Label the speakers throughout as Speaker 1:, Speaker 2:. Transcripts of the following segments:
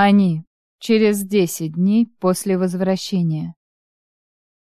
Speaker 1: Они. Через 10 дней после возвращения.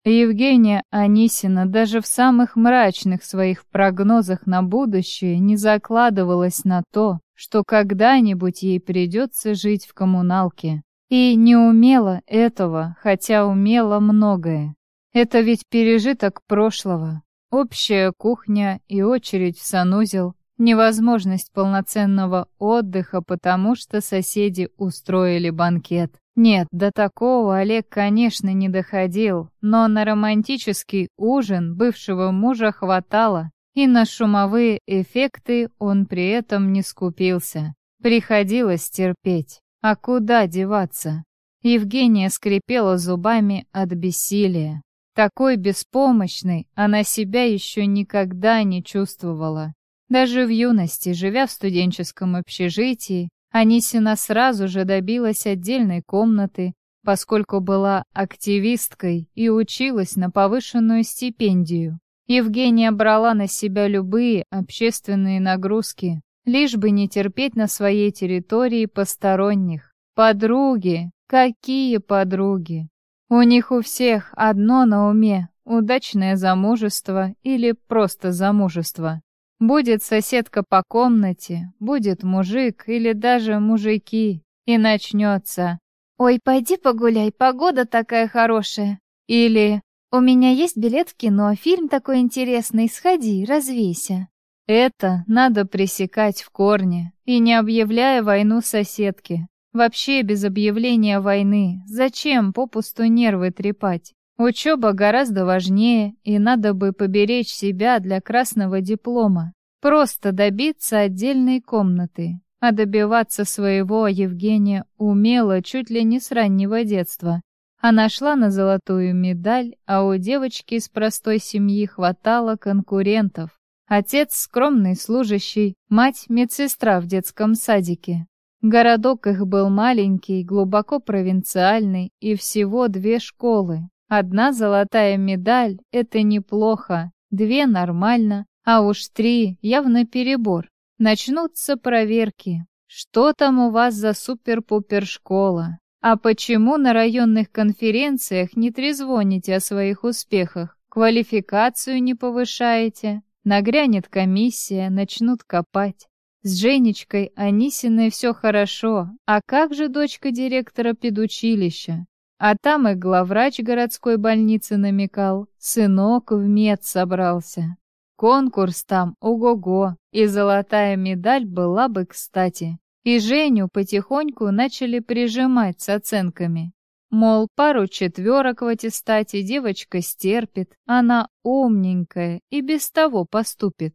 Speaker 1: Евгения Анисина даже в самых мрачных своих прогнозах на будущее не закладывалась на то, что когда-нибудь ей придется жить в коммуналке. И не умела этого, хотя умела многое. Это ведь пережиток прошлого. Общая кухня и очередь в санузел, невозможность полноценного отдыха, потому что соседи устроили банкет. Нет, до такого Олег, конечно, не доходил, но на романтический ужин бывшего мужа хватало, и на шумовые эффекты он при этом не скупился. Приходилось терпеть. А куда деваться? Евгения скрипела зубами от бессилия. Такой беспомощной она себя еще никогда не чувствовала. Даже в юности, живя в студенческом общежитии, Анисина сразу же добилась отдельной комнаты, поскольку была активисткой и училась на повышенную стипендию. Евгения брала на себя любые общественные нагрузки, лишь бы не терпеть на своей территории посторонних. Подруги, какие подруги? У них у всех одно на уме – удачное замужество или просто замужество. Будет соседка по комнате, будет мужик или даже мужики, и начнется. «Ой, пойди погуляй, погода такая хорошая». Или «У меня есть билет в кино, фильм такой интересный, сходи, развейся». Это надо пресекать в корне и не объявляя войну соседке. Вообще без объявления войны. Зачем попусту нервы трепать? Учеба гораздо важнее, и надо бы поберечь себя для красного диплома. Просто добиться отдельной комнаты. А добиваться своего Евгения умела чуть ли не с раннего детства. Она шла на золотую медаль, а у девочки из простой семьи хватало конкурентов. Отец скромный служащий, мать медсестра в детском садике. Городок их был маленький, глубоко провинциальный, и всего две школы. Одна золотая медаль — это неплохо, две — нормально, а уж три — явно перебор. Начнутся проверки. Что там у вас за супер-пупер школа? А почему на районных конференциях не трезвоните о своих успехах? Квалификацию не повышаете? Нагрянет комиссия, начнут копать. С Женечкой Анисиной все хорошо, а как же дочка директора педучилища? А там и главврач городской больницы намекал, сынок в мед собрался. Конкурс там, ого-го, и золотая медаль была бы кстати. И Женю потихоньку начали прижимать с оценками. Мол, пару четверок в аттестате девочка стерпит, она умненькая и без того поступит.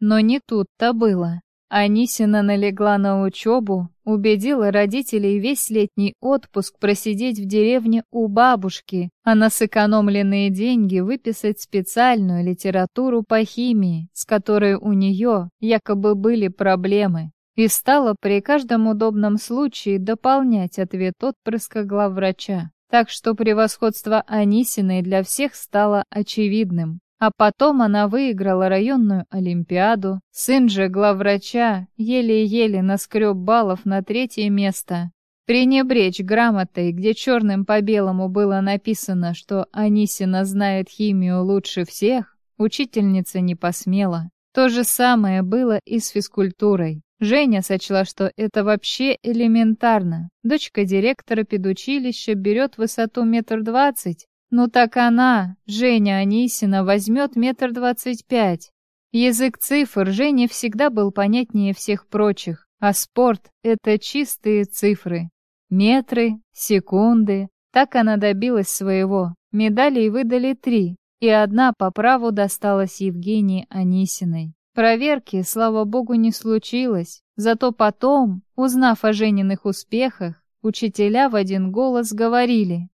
Speaker 1: Но не тут-то было. Анисина налегла на учебу, убедила родителей весь летний отпуск просидеть в деревне у бабушки, а на сэкономленные деньги выписать специальную литературу по химии, с которой у нее якобы были проблемы, и стала при каждом удобном случае дополнять ответ отпрыска главврача. Так что превосходство Анисиной для всех стало очевидным. А потом она выиграла районную олимпиаду. Сын же главврача еле-еле наскреб баллов на третье место. Пренебречь грамотой, где черным по белому было написано, что Анисина знает химию лучше всех, учительница не посмела. То же самое было и с физкультурой. Женя сочла, что это вообще элементарно. Дочка директора педучилища берет высоту метр двадцать, ну так она, Женя Анисина, возьмет метр двадцать пять. Язык цифр Жене всегда был понятнее всех прочих, а спорт — это чистые цифры. Метры, секунды. Так она добилась своего. Медалей выдали три, и одна по праву досталась Евгении Анисиной. Проверки, слава богу, не случилось. Зато потом, узнав о Жениных успехах, учителя в один голос говорили,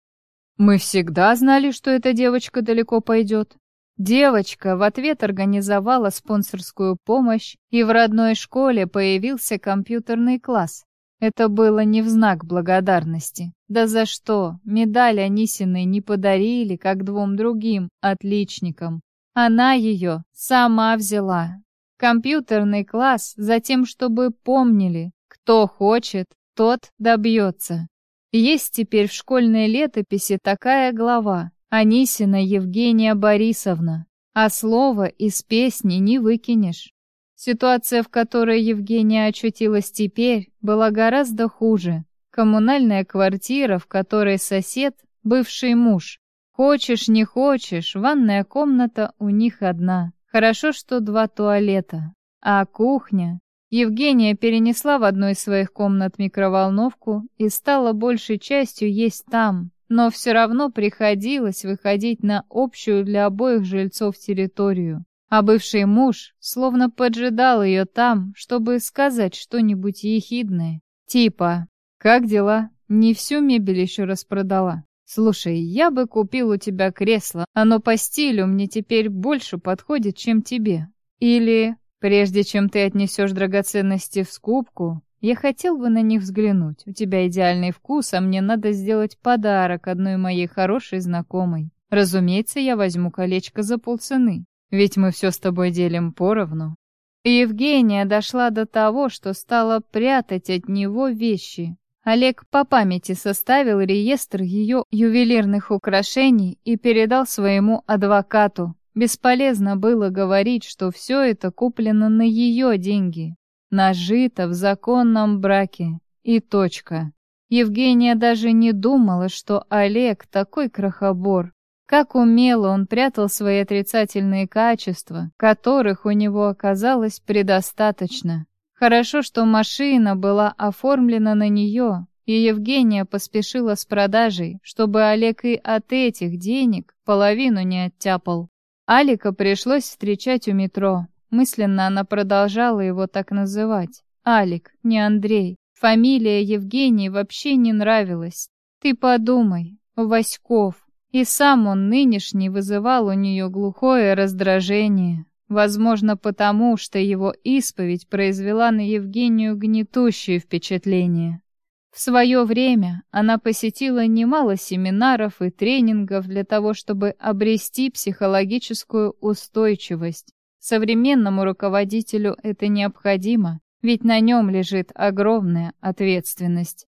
Speaker 1: мы всегда знали, что эта девочка далеко пойдет. Девочка в ответ организовала спонсорскую помощь, и в родной школе появился компьютерный класс. Это было не в знак благодарности. Да за что? Медаль Анисиной не подарили, как двум другим отличникам. Она ее сама взяла. Компьютерный класс за тем, чтобы помнили, кто хочет, тот добьется. Есть теперь в школьной летописи такая глава «Анисина Евгения Борисовна», а слово из песни не выкинешь. Ситуация, в которой Евгения очутилась теперь, была гораздо хуже. Коммунальная квартира, в которой сосед — бывший муж. Хочешь, не хочешь, ванная комната у них одна. Хорошо, что два туалета. А кухня? Евгения перенесла в одной из своих комнат микроволновку и стала большей частью есть там, но все равно приходилось выходить на общую для обоих жильцов территорию. А бывший муж словно поджидал ее там, чтобы сказать что-нибудь ехидное. Типа «Как дела? Не всю мебель еще распродала?» «Слушай, я бы купил у тебя кресло, оно по стилю мне теперь больше подходит, чем тебе». Или Прежде чем ты отнесешь драгоценности в скупку, я хотел бы на них взглянуть. У тебя идеальный вкус, а мне надо сделать подарок одной моей хорошей знакомой. Разумеется, я возьму колечко за полцены, ведь мы все с тобой делим поровну. Евгения дошла до того, что стала прятать от него вещи. Олег по памяти составил реестр ее ювелирных украшений и передал своему адвокату. Бесполезно было говорить, что все это куплено на ее деньги, нажито в законном браке. И точка. Евгения даже не думала, что Олег такой крохобор. Как умело он прятал свои отрицательные качества, которых у него оказалось предостаточно. Хорошо, что машина была оформлена на нее, и Евгения поспешила с продажей, чтобы Олег и от этих денег половину не оттяпал. Алика пришлось встречать у метро. Мысленно она продолжала его так называть. Алик, не Андрей. Фамилия Евгений вообще не нравилась. Ты подумай, Васьков. И сам он нынешний вызывал у нее глухое раздражение. Возможно, потому что его исповедь произвела на Евгению гнетущее впечатление. В свое время она посетила немало семинаров и тренингов для того, чтобы обрести психологическую устойчивость. Современному руководителю это необходимо, ведь на нем лежит огромная ответственность.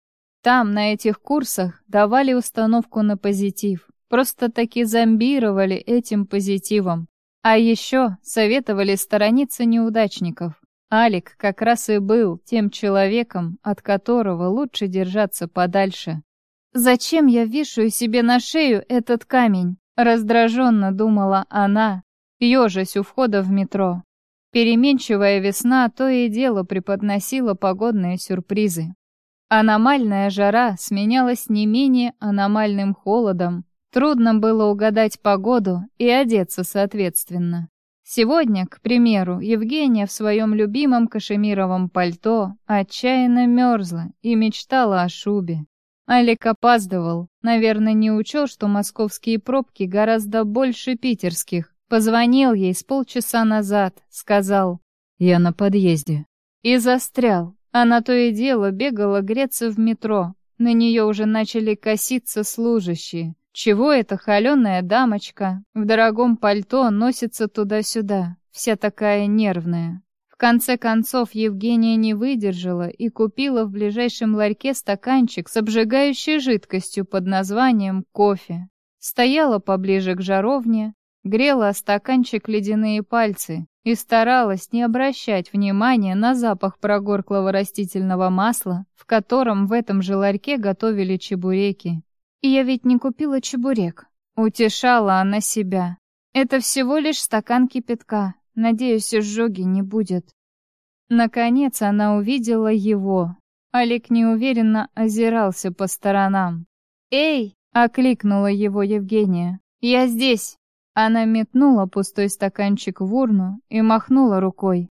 Speaker 1: Там, на этих курсах, давали установку на позитив, просто-таки зомбировали этим позитивом. А еще советовали сторониться неудачников, Алик как раз и был тем человеком, от которого лучше держаться подальше. «Зачем я вешаю себе на шею этот камень?» Раздраженно думала она, ежась у входа в метро. Переменчивая весна то и дело преподносила погодные сюрпризы. Аномальная жара сменялась не менее аномальным холодом. Трудно было угадать погоду и одеться соответственно. Сегодня, к примеру, Евгения в своем любимом кашемировом пальто отчаянно мерзла и мечтала о шубе. Алик опаздывал, наверное, не учел, что московские пробки гораздо больше питерских. Позвонил ей с полчаса назад, сказал «Я на подъезде». И застрял. Она то и дело бегала греться в метро. На нее уже начали коситься служащие. Чего эта холеная дамочка в дорогом пальто носится туда-сюда, вся такая нервная? В конце концов Евгения не выдержала и купила в ближайшем ларьке стаканчик с обжигающей жидкостью под названием кофе. Стояла поближе к жаровне, грела стаканчик ледяные пальцы и старалась не обращать внимания на запах прогорклого растительного масла, в котором в этом же ларьке готовили чебуреки. Я ведь не купила чебурек. Утешала она себя. Это всего лишь стакан кипятка. Надеюсь, изжоги не будет. Наконец она увидела его. Олег неуверенно озирался по сторонам. «Эй!» — окликнула его Евгения. «Я здесь!» Она метнула пустой стаканчик в урну и махнула рукой.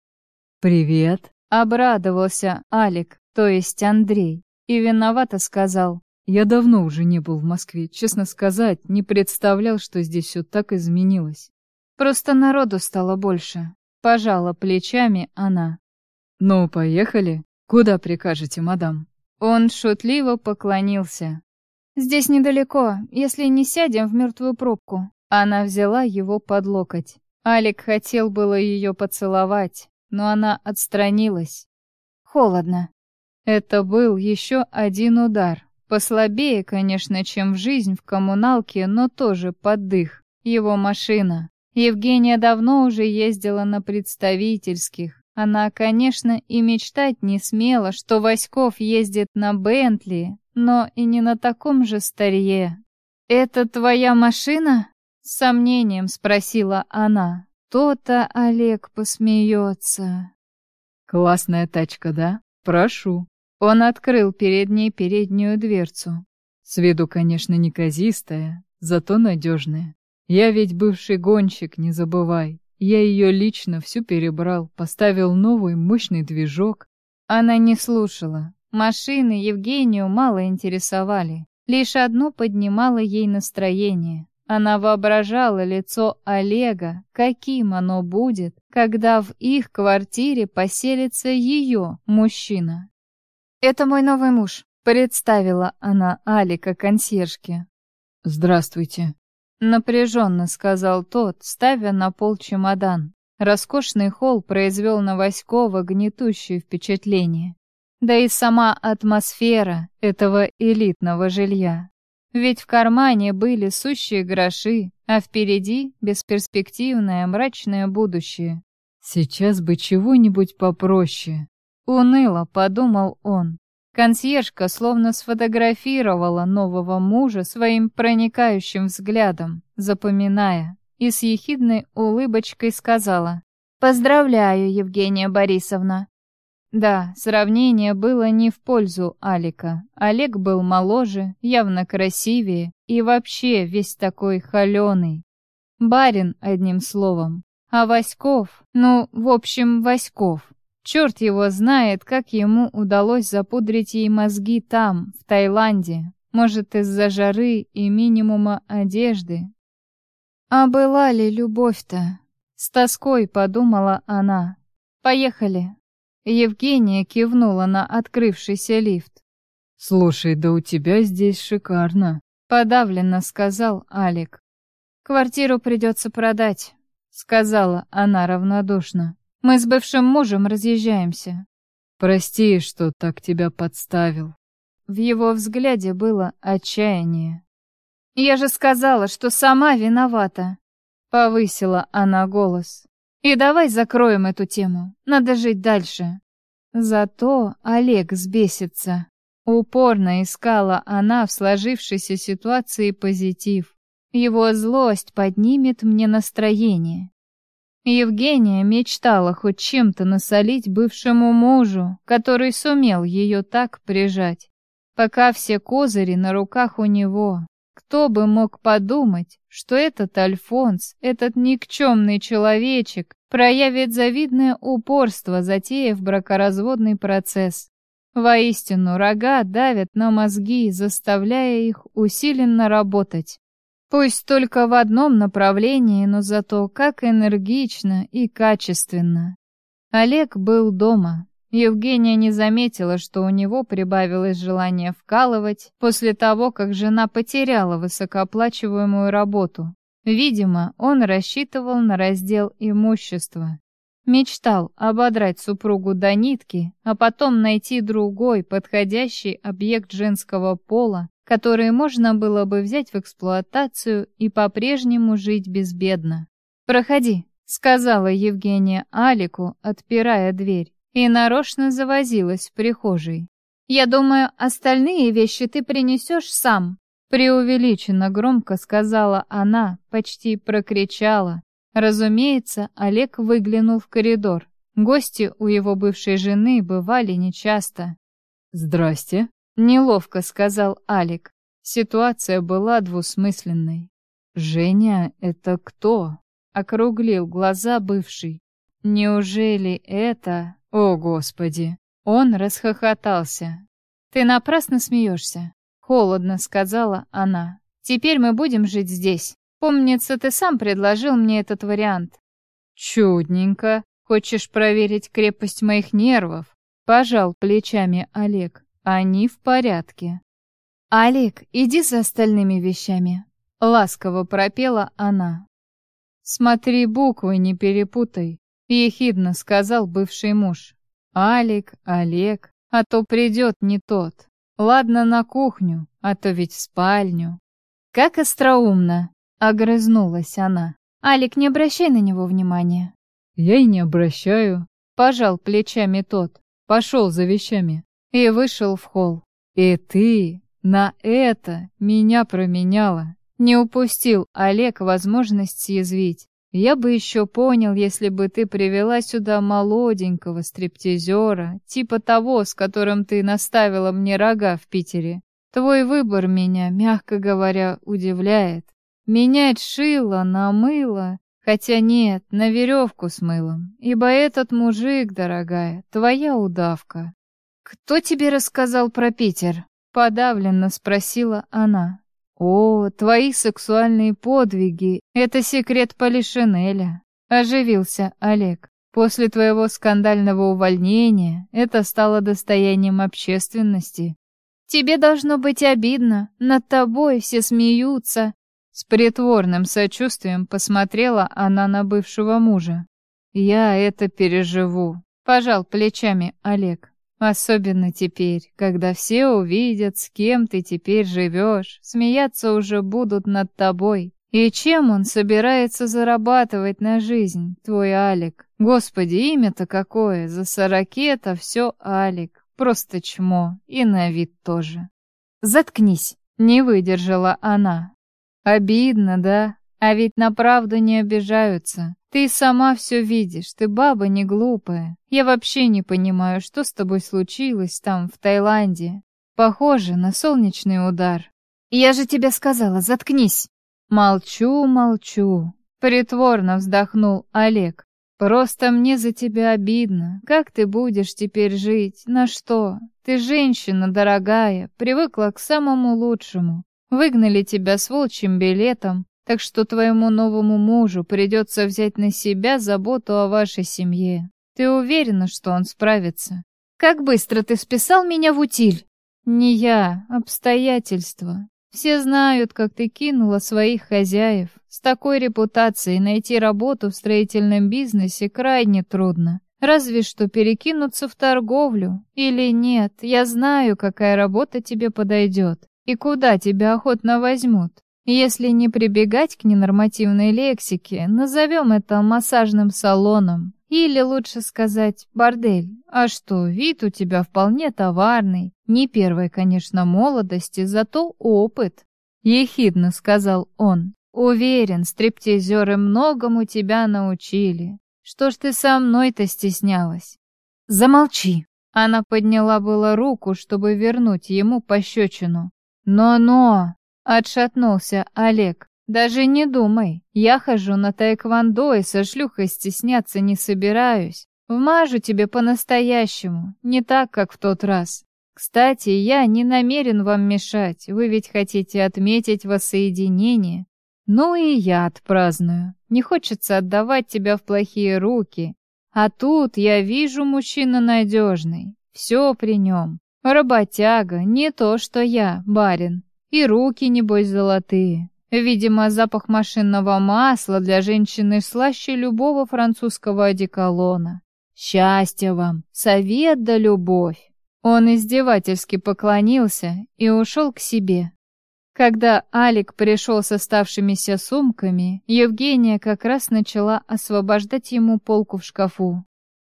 Speaker 2: «Привет!»
Speaker 1: — обрадовался Алик, то есть Андрей, и виновато сказал.
Speaker 2: Я давно уже не был в Москве. Честно сказать, не представлял, что здесь все так изменилось.
Speaker 1: Просто народу стало больше. Пожала плечами она.
Speaker 2: Ну, поехали. Куда прикажете, мадам?
Speaker 1: Он шутливо поклонился. Здесь недалеко, если не сядем в мертвую пробку. Она взяла его под локоть. Алик хотел было ее поцеловать, но она отстранилась. Холодно. Это был еще один удар. Послабее, конечно, чем в жизнь в коммуналке, но тоже под дых. Его машина. Евгения давно уже ездила на представительских. Она, конечно, и мечтать не смела, что Васьков ездит на Бентли, но и не на таком же старье. «Это твоя машина?» — с сомнением спросила она. То-то Олег посмеется.
Speaker 2: «Классная тачка, да? Прошу».
Speaker 1: Он открыл перед ней переднюю дверцу.
Speaker 2: С виду, конечно, неказистая, зато надежная. Я ведь бывший гонщик, не забывай. Я ее лично всю перебрал, поставил новый мощный движок.
Speaker 1: Она не слушала. Машины Евгению мало интересовали. Лишь одно поднимало ей настроение. Она воображала лицо Олега, каким оно будет, когда в их квартире поселится ее мужчина. «Это мой новый муж», — представила она Алика консьержке.
Speaker 2: «Здравствуйте», —
Speaker 1: напряженно сказал тот, ставя на пол чемодан. Роскошный холл произвел на Васькова гнетущее впечатление. Да и сама атмосфера этого элитного жилья. Ведь в кармане были сущие гроши, а впереди бесперспективное мрачное будущее.
Speaker 2: «Сейчас бы чего-нибудь попроще»,
Speaker 1: Уныло, подумал он. Консьержка словно сфотографировала нового мужа своим проникающим взглядом, запоминая, и с ехидной улыбочкой сказала «Поздравляю, Евгения Борисовна». Да, сравнение было не в пользу Алика. Олег был моложе, явно красивее и вообще весь такой холеный. Барин, одним словом. А Васьков, ну, в общем, Васьков. Черт его знает, как ему удалось запудрить ей мозги там, в Таиланде. Может, из-за жары и минимума одежды. А была ли любовь-то? С тоской подумала она. Поехали. Евгения кивнула на открывшийся лифт.
Speaker 2: «Слушай, да у тебя здесь шикарно», —
Speaker 1: подавленно сказал Алик. «Квартиру придется продать», — сказала она равнодушно. Мы с бывшим мужем разъезжаемся.
Speaker 2: Прости, что так тебя подставил.
Speaker 1: В его взгляде было отчаяние. Я же сказала, что сама виновата. Повысила она голос. И давай закроем эту тему. Надо жить дальше. Зато Олег сбесится. Упорно искала она в сложившейся ситуации позитив. Его злость поднимет мне настроение. Евгения мечтала хоть чем-то насолить бывшему мужу, который сумел ее так прижать. Пока все козыри на руках у него. Кто бы мог подумать, что этот Альфонс, этот никчемный человечек, проявит завидное упорство, затеяв бракоразводный процесс. Воистину, рога давят на мозги, заставляя их усиленно работать. Пусть только в одном направлении, но зато как энергично и качественно. Олег был дома. Евгения не заметила, что у него прибавилось желание вкалывать после того, как жена потеряла высокооплачиваемую работу. Видимо, он рассчитывал на раздел имущества. Мечтал ободрать супругу до нитки, а потом найти другой, подходящий объект женского пола, которые можно было бы взять в эксплуатацию и по-прежнему жить безбедно. «Проходи», — сказала Евгения Алику, отпирая дверь, и нарочно завозилась в прихожей. «Я думаю, остальные вещи ты принесешь сам», — преувеличенно громко сказала она, почти прокричала. Разумеется, Олег выглянул в коридор. Гости у его бывшей жены бывали нечасто.
Speaker 2: «Здрасте»,
Speaker 1: Неловко сказал Алик. Ситуация была двусмысленной. «Женя, это кто?» Округлил глаза бывший. «Неужели это...» «О, Господи!» Он расхохотался. «Ты напрасно смеешься», — холодно сказала она. «Теперь мы будем жить здесь. Помнится, ты сам предложил мне этот вариант». «Чудненько. Хочешь проверить крепость моих нервов?» Пожал плечами Олег. Они в порядке. «Алик, иди за остальными вещами», — ласково пропела она. «Смотри буквы, не перепутай», — ехидно сказал бывший муж. Алик, Олег, а то придет не тот. Ладно, на кухню, а то ведь в спальню. Как остроумно, огрызнулась она. Алик, не обращай на него внимания.
Speaker 2: Я и не обращаю.
Speaker 1: Пожал плечами тот.
Speaker 2: Пошел за вещами.
Speaker 1: И вышел в холл.
Speaker 2: И ты на это меня променяла.
Speaker 1: Не упустил Олег возможность съязвить. Я бы еще понял, если бы ты привела сюда молоденького стриптизера, типа того, с которым ты наставила мне рога в Питере. Твой выбор меня, мягко говоря, удивляет. Менять шило на мыло, хотя нет, на веревку с мылом, ибо этот мужик, дорогая, твоя удавка. Кто тебе рассказал про Питер? Подавленно спросила она. «О, твои сексуальные подвиги — это секрет Полишинеля», — оживился Олег. «После твоего скандального увольнения это стало достоянием общественности». «Тебе должно быть обидно, над тобой все смеются». С притворным сочувствием посмотрела она на бывшего мужа. «Я это переживу», — пожал плечами Олег. Особенно теперь, когда все увидят, с кем ты теперь живешь, смеяться уже будут над тобой. И чем он собирается зарабатывать на жизнь, твой Алик? Господи, имя-то какое, за сорокета все Алик, просто чмо, и на вид тоже. Заткнись, не выдержала она. Обидно, да? А ведь на правду не обижаются. Ты сама все видишь, ты баба не глупая. Я вообще не понимаю, что с тобой случилось там, в Таиланде. Похоже на солнечный удар. Я же тебе сказала, заткнись. Молчу, молчу. Притворно вздохнул Олег. Просто мне за тебя обидно. Как ты будешь теперь жить? На что? Ты женщина дорогая, привыкла к самому лучшему. Выгнали тебя с волчьим билетом, так что твоему новому мужу придется взять на себя заботу о вашей семье. Ты уверена, что он справится? Как быстро ты списал меня в утиль? Не я, обстоятельства. Все знают, как ты кинула своих хозяев. С такой репутацией найти работу в строительном бизнесе крайне трудно. Разве что перекинуться в торговлю. Или нет, я знаю, какая работа тебе подойдет. И куда тебя охотно возьмут. Если не прибегать к ненормативной лексике, назовем это массажным салоном. Или лучше сказать бордель. А что, вид у тебя вполне товарный. Не первой, конечно, молодости, зато опыт. Ехидно сказал он. Уверен, стриптизеры многому тебя научили. Что ж ты со мной-то стеснялась? Замолчи. Она подняла было руку, чтобы вернуть ему пощечину. Но-но, Отшатнулся Олег. Даже не думай. Я хожу на таэквондо и со шлюхой стесняться не собираюсь. Вмажу тебе по-настоящему, не так, как в тот раз. Кстати, я не намерен вам мешать. Вы ведь хотите отметить воссоединение. Ну и я отпраздную. Не хочется отдавать тебя в плохие руки. А тут я вижу мужчина надежный. Все при нем. Работяга, не то что я, барин. И руки, небось, золотые. Видимо, запах машинного масла для женщины слаще любого французского одеколона. Счастья вам, совет да любовь. Он издевательски поклонился и ушел к себе. Когда Алик пришел с оставшимися сумками, Евгения как раз начала освобождать ему полку в шкафу.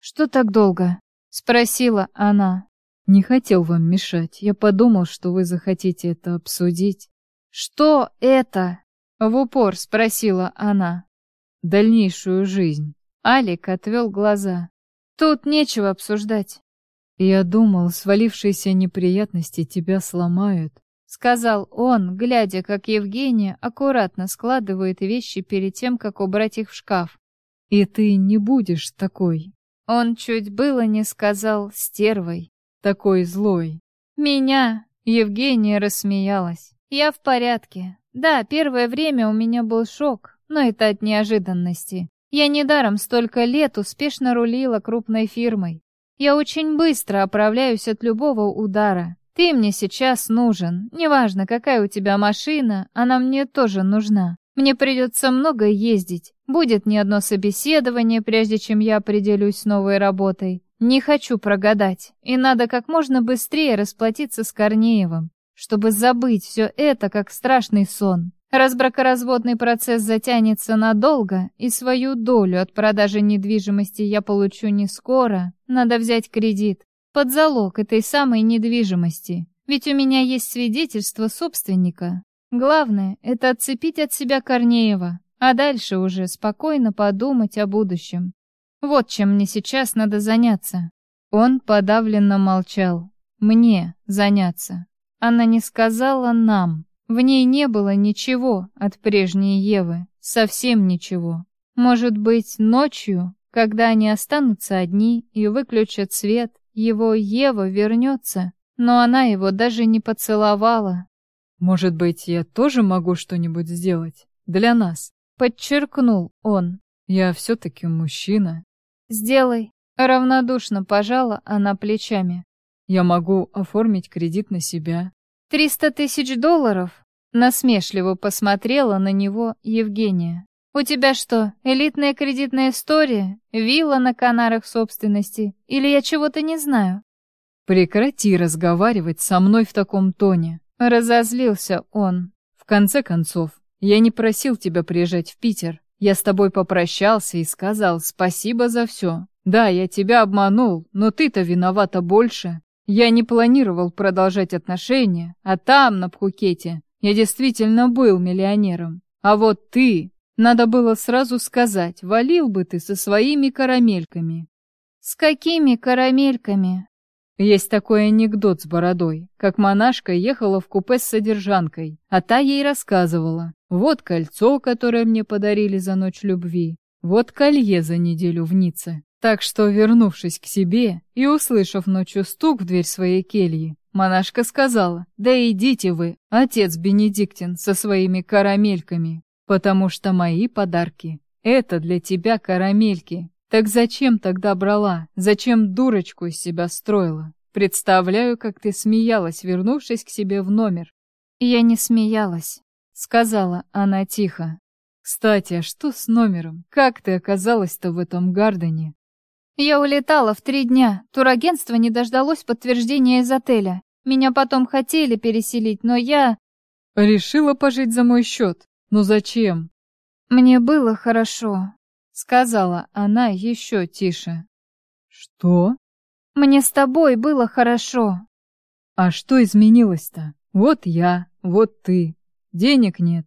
Speaker 1: «Что так долго?» — спросила она.
Speaker 2: Не хотел вам мешать. Я подумал, что вы захотите это обсудить.
Speaker 1: Что это? В упор спросила она.
Speaker 2: Дальнейшую жизнь.
Speaker 1: Алик отвел глаза. Тут нечего обсуждать.
Speaker 2: Я думал, свалившиеся неприятности тебя сломают.
Speaker 1: Сказал он, глядя, как Евгения аккуратно складывает вещи перед тем, как убрать их в шкаф.
Speaker 2: И ты не будешь такой.
Speaker 1: Он чуть было не сказал стервой
Speaker 2: такой злой?»
Speaker 1: «Меня!» — Евгения рассмеялась. «Я в порядке. Да, первое время у меня был шок, но это от неожиданности. Я недаром столько лет успешно рулила крупной фирмой. Я очень быстро оправляюсь от любого удара. Ты мне сейчас нужен. Неважно, какая у тебя машина, она мне тоже нужна. Мне придется много ездить. Будет не одно собеседование, прежде чем я определюсь с новой работой. Не хочу прогадать, и надо как можно быстрее расплатиться с Корнеевым, чтобы забыть все это, как страшный сон. Раз бракоразводный процесс затянется надолго, и свою долю от продажи недвижимости я получу не скоро, надо взять кредит под залог этой самой недвижимости. Ведь у меня есть свидетельство собственника. Главное — это отцепить от себя Корнеева, а дальше уже спокойно подумать о будущем. Вот чем мне сейчас надо заняться. Он подавленно молчал. Мне заняться. Она не сказала нам. В ней не было ничего от прежней Евы. Совсем ничего. Может быть, ночью, когда они останутся одни и выключат свет, его Ева вернется, но она его даже не поцеловала.
Speaker 2: «Может быть, я тоже могу что-нибудь сделать? Для нас?»
Speaker 1: Подчеркнул он.
Speaker 2: «Я все-таки мужчина».
Speaker 1: «Сделай». Равнодушно пожала она плечами.
Speaker 2: «Я могу оформить кредит на себя».
Speaker 1: «Триста тысяч долларов?» Насмешливо посмотрела на него Евгения. «У тебя что, элитная кредитная история? Вилла на Канарах собственности? Или я чего-то не знаю?»
Speaker 2: «Прекрати разговаривать со мной в таком тоне», — разозлился он. «В конце концов, я не просил тебя приезжать в Питер. Я с тобой попрощался и сказал спасибо за все. Да, я тебя обманул, но ты-то виновата больше. Я не планировал продолжать отношения, а там, на Пхукете, я действительно был миллионером. А вот ты надо было сразу сказать, валил бы ты со своими карамельками.
Speaker 1: С какими карамельками?
Speaker 2: Есть такой анекдот с бородой, как монашка ехала в купе с содержанкой, а та ей рассказывала. Вот кольцо, которое мне подарили за ночь любви, вот колье за неделю в Ницце. Так что, вернувшись к себе и услышав ночью стук в дверь своей кельи, монашка сказала, «Да идите вы, отец Бенедиктин, со своими карамельками, Потому что мои подарки — это для тебя карамельки. Так зачем тогда брала? Зачем дурочку из себя строила? Представляю, как ты смеялась, вернувшись к себе в номер.
Speaker 1: Я не смеялась, сказала она тихо.
Speaker 2: Кстати, а что с номером? Как ты оказалась-то в этом Гардене?
Speaker 1: Я улетала в три дня. Турагентство не дождалось подтверждения из отеля. Меня потом хотели переселить, но я...
Speaker 2: Решила пожить за мой счет. «Ну зачем?»
Speaker 1: «Мне было хорошо», — сказала она еще тише.
Speaker 2: «Что?»
Speaker 1: «Мне с тобой было хорошо».
Speaker 2: «А что изменилось-то? Вот я, вот ты. Денег нет».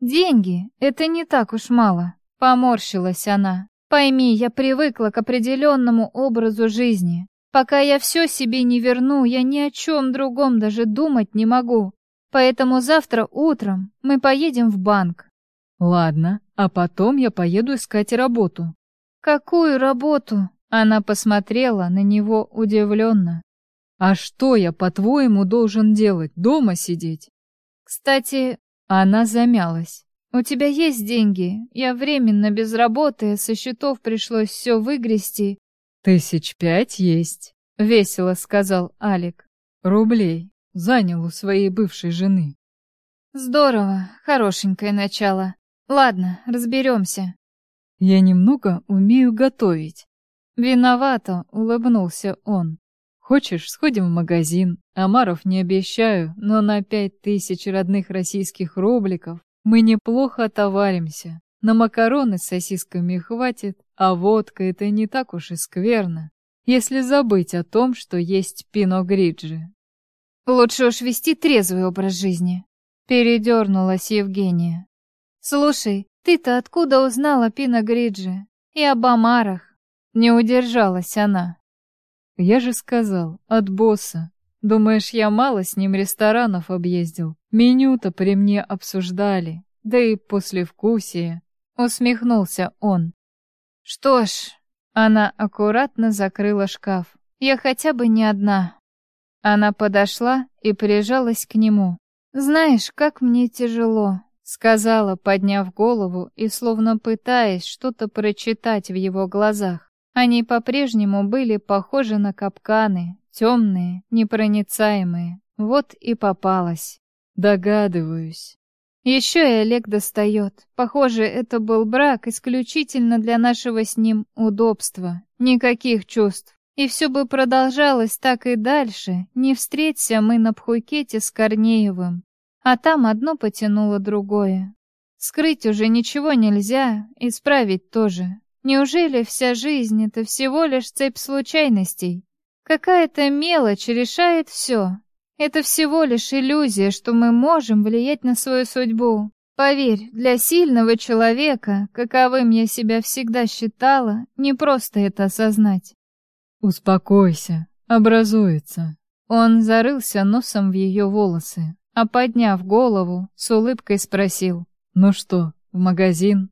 Speaker 1: «Деньги — это не так уж мало», — поморщилась она. «Пойми, я привыкла к определенному образу жизни. Пока я все себе не верну, я ни о чем другом даже думать не могу. Поэтому завтра утром мы поедем в банк.
Speaker 2: Ладно, а потом я поеду искать работу.
Speaker 1: Какую работу? Она посмотрела на него удивленно.
Speaker 2: А что я, по-твоему, должен делать? Дома сидеть?
Speaker 1: Кстати, она замялась. У тебя есть деньги? Я временно без работы, со счетов пришлось все выгрести.
Speaker 2: Тысяч пять есть, весело сказал Алик. Рублей занял у своей бывшей жены.
Speaker 1: Здорово, хорошенькое начало. Ладно, разберемся.
Speaker 2: Я немного умею готовить.
Speaker 1: Виновато, улыбнулся он.
Speaker 2: Хочешь, сходим в магазин? Амаров не обещаю, но на пять тысяч родных российских рубликов мы неплохо отоваримся. На макароны с сосисками хватит, а водка это не так уж и скверно, если забыть о том, что есть пино гриджи.
Speaker 1: Лучше уж вести трезвый образ жизни. Передернулась Евгения. Слушай, ты-то откуда узнала Пина Гриджи? И об Амарах? Не удержалась она.
Speaker 2: Я же сказал, от босса. Думаешь, я мало с ним ресторанов объездил? Меню-то при мне обсуждали. Да и послевкусие. Усмехнулся он.
Speaker 1: Что ж, она аккуратно закрыла шкаф. Я хотя бы не одна. Она подошла и прижалась к нему. «Знаешь, как мне тяжело», — сказала, подняв голову и словно пытаясь что-то прочитать в его глазах. Они по-прежнему были похожи на капканы, темные, непроницаемые. Вот и попалась.
Speaker 2: Догадываюсь.
Speaker 1: Еще и Олег достает. Похоже, это был брак исключительно для нашего с ним удобства. Никаких чувств. И все бы продолжалось так и дальше, не встреться мы на Пхуйкете с Корнеевым. А там одно потянуло другое. Скрыть уже ничего нельзя, исправить тоже. Неужели вся жизнь — это всего лишь цепь случайностей? Какая-то мелочь решает все. Это всего лишь иллюзия, что мы можем влиять на свою судьбу. Поверь, для сильного человека, каковым я себя всегда считала, не просто это осознать.
Speaker 2: Успокойся, образуется.
Speaker 1: Он зарылся носом в ее волосы, а подняв голову, с улыбкой спросил.
Speaker 2: Ну что, в магазин?